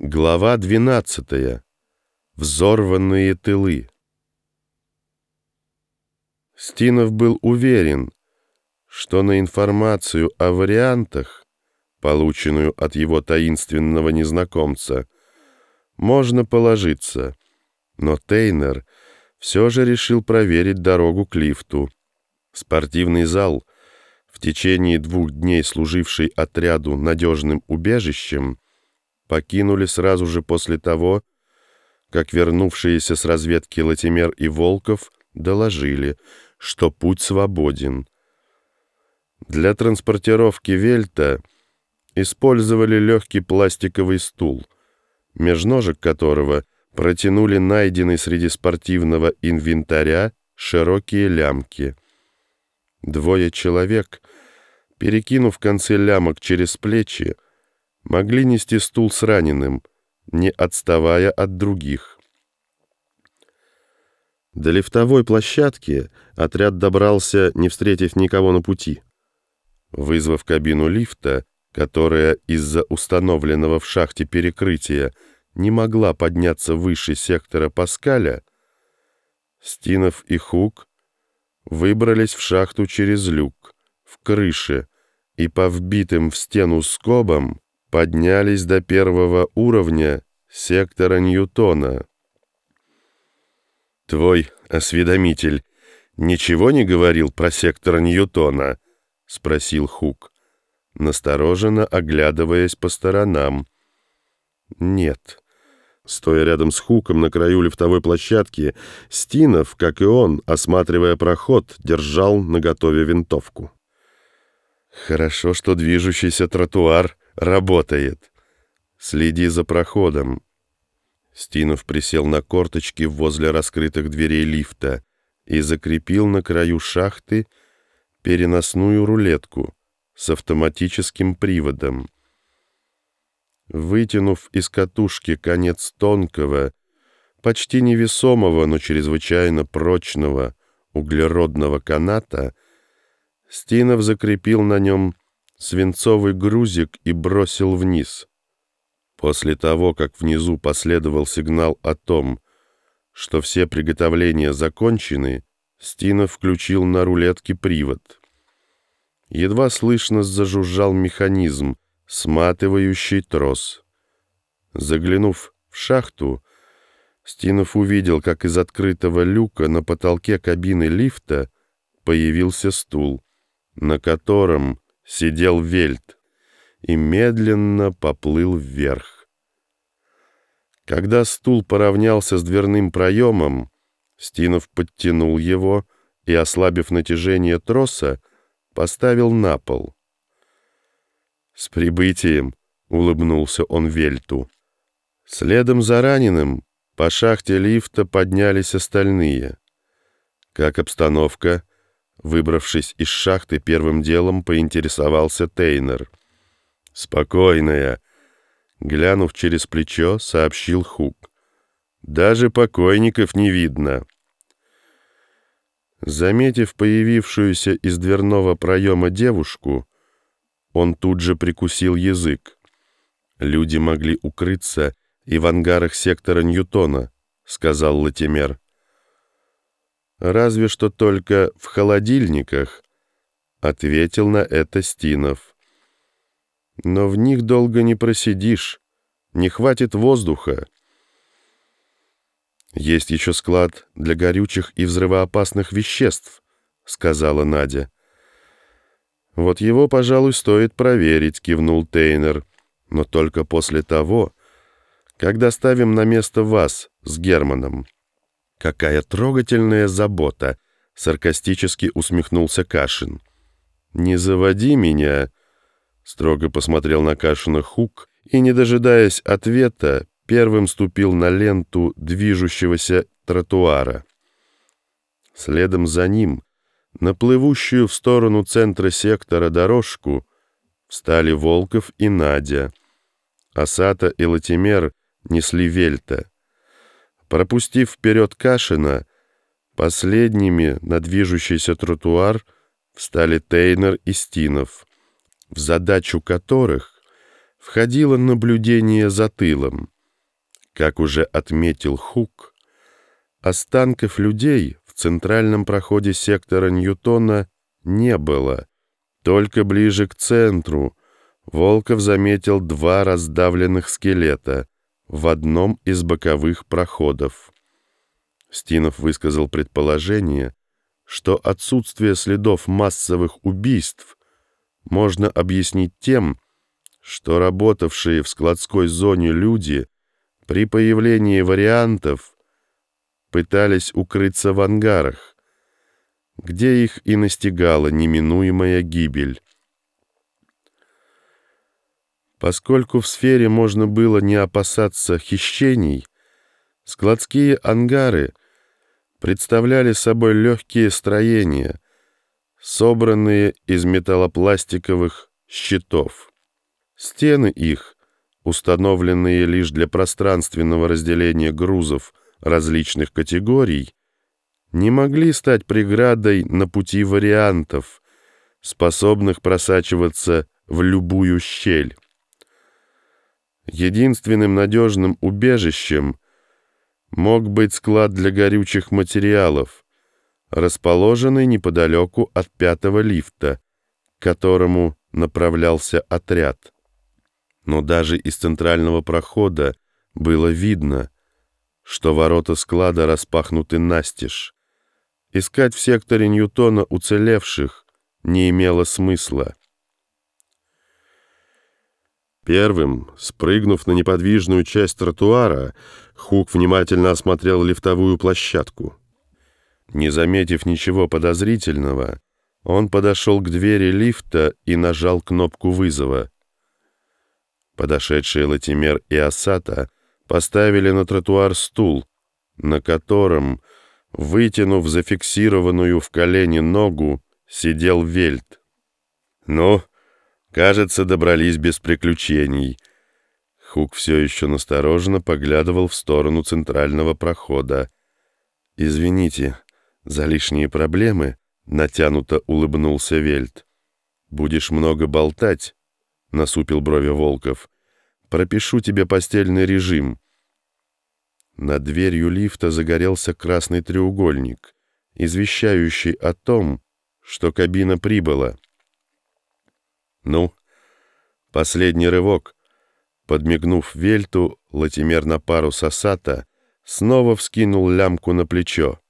Глава 12. Взорванные тылы. Стинов был уверен, что на информацию о вариантах, полученную от его таинственного незнакомца, можно положиться, но Тейнер все же решил проверить дорогу к лифту. Спортивный зал, в течение двух дней служивший отряду надежным убежищем, покинули сразу же после того, как вернувшиеся с разведки Латимер и Волков доложили, что путь свободен. Для транспортировки Вельта использовали легкий пластиковый стул, межножек которого протянули найденный среди спортивного инвентаря широкие лямки. Двое человек, перекинув концы лямок через плечи, могли нести стул с раненым, не отставая от других. До лифтовой площадки отряд добрался, не встретив никого на пути. Вызвав кабину лифта, которая из-за установленного в шахте перекрытия не могла подняться выше сектора Паскаля, Стинов и Хук выбрались в шахту через люк, в крыше, и по вбитым в стену скобам поднялись до первого уровня сектора Ньютона. «Твой осведомитель ничего не говорил про сектор Ньютона?» — спросил Хук, настороженно оглядываясь по сторонам. «Нет». Стоя рядом с Хуком на краю лифтовой площадки, Стинов, как и он, осматривая проход, держал наготове винтовку. «Хорошо, что движущийся тротуар работает. Следи за проходом». Стинов присел на корточки возле раскрытых дверей лифта и закрепил на краю шахты переносную рулетку с автоматическим приводом. Вытянув из катушки конец тонкого, почти невесомого, но чрезвычайно прочного углеродного каната, Стинов закрепил на нем свинцовый грузик и бросил вниз. После того, как внизу последовал сигнал о том, что все приготовления закончены, Стинов включил на рулетке привод. Едва слышно зажужжал механизм, сматывающий трос. Заглянув в шахту, Стинов увидел, как из открытого люка на потолке кабины лифта появился стул, на котором сидел Вельт и медленно поплыл вверх. Когда стул поравнялся с дверным проемом, Стинов подтянул его и, ослабив натяжение троса, поставил на пол. «С прибытием!» — улыбнулся он Вельту. Следом за раненым по шахте лифта поднялись остальные. «Как обстановка?» Выбравшись из шахты, первым делом поинтересовался Тейнер. «Спокойная», — глянув через плечо, сообщил Хук. «Даже покойников не видно». Заметив появившуюся из дверного проема девушку, он тут же прикусил язык. «Люди могли укрыться и в ангарах сектора Ньютона», — сказал Латимер. «Разве что только в холодильниках», — ответил на это Стинов. «Но в них долго не просидишь, не хватит воздуха». «Есть еще склад для горючих и взрывоопасных веществ», — сказала Надя. «Вот его, пожалуй, стоит проверить», — кивнул Тейнер. «Но только после того, когда ставим на место вас с Германом». «Какая трогательная забота!» — саркастически усмехнулся Кашин. «Не заводи меня!» — строго посмотрел на Кашина Хук и, не дожидаясь ответа, первым ступил на ленту движущегося тротуара. Следом за ним, на плывущую в сторону центра сектора дорожку, встали Волков и Надя. Асата и Латимер несли Вельта. Пропустив вперед Кашина, последними на движущийся тротуар встали Тейнер и Стинов, в задачу которых входило наблюдение за тылом. Как уже отметил Хук, останков людей в центральном проходе сектора Ньютона не было. Только ближе к центру Волков заметил два раздавленных скелета в одном из боковых проходов. Стинов высказал предположение, что отсутствие следов массовых убийств можно объяснить тем, что работавшие в складской зоне люди при появлении вариантов пытались укрыться в ангарах, где их и настигала неминуемая гибель. Поскольку в сфере можно было не опасаться хищений, складские ангары представляли собой легкие строения, собранные из металлопластиковых щитов. Стены их установленные лишь для пространственного разделения грузов различных категорий, не могли стать преградой на пути вариантов, способных просачиваться в любую щель. Единственным надежным убежищем мог быть склад для горючих материалов, расположенный неподалеку от пятого лифта, к которому направлялся отряд но даже из центрального прохода было видно, что ворота склада распахнуты настежь. Искать в секторе Ньютона уцелевших не имело смысла. Первым, спрыгнув на неподвижную часть тротуара, Хук внимательно осмотрел лифтовую площадку. Не заметив ничего подозрительного, он подошел к двери лифта и нажал кнопку вызова. Подошедшие Латимер и Асата поставили на тротуар стул, на котором, вытянув зафиксированную в колени ногу, сидел Вельт. «Ну, кажется, добрались без приключений». Хук все еще настороженно поглядывал в сторону центрального прохода. «Извините за лишние проблемы», — натянуто улыбнулся Вельт. «Будешь много болтать, — насупил брови Волков. «Пропишу тебе постельный режим». Над дверью лифта загорелся красный треугольник, извещающий о том, что кабина прибыла. «Ну, последний рывок». Подмигнув Вельту, Латимер на пару сосата снова вскинул лямку на плечо.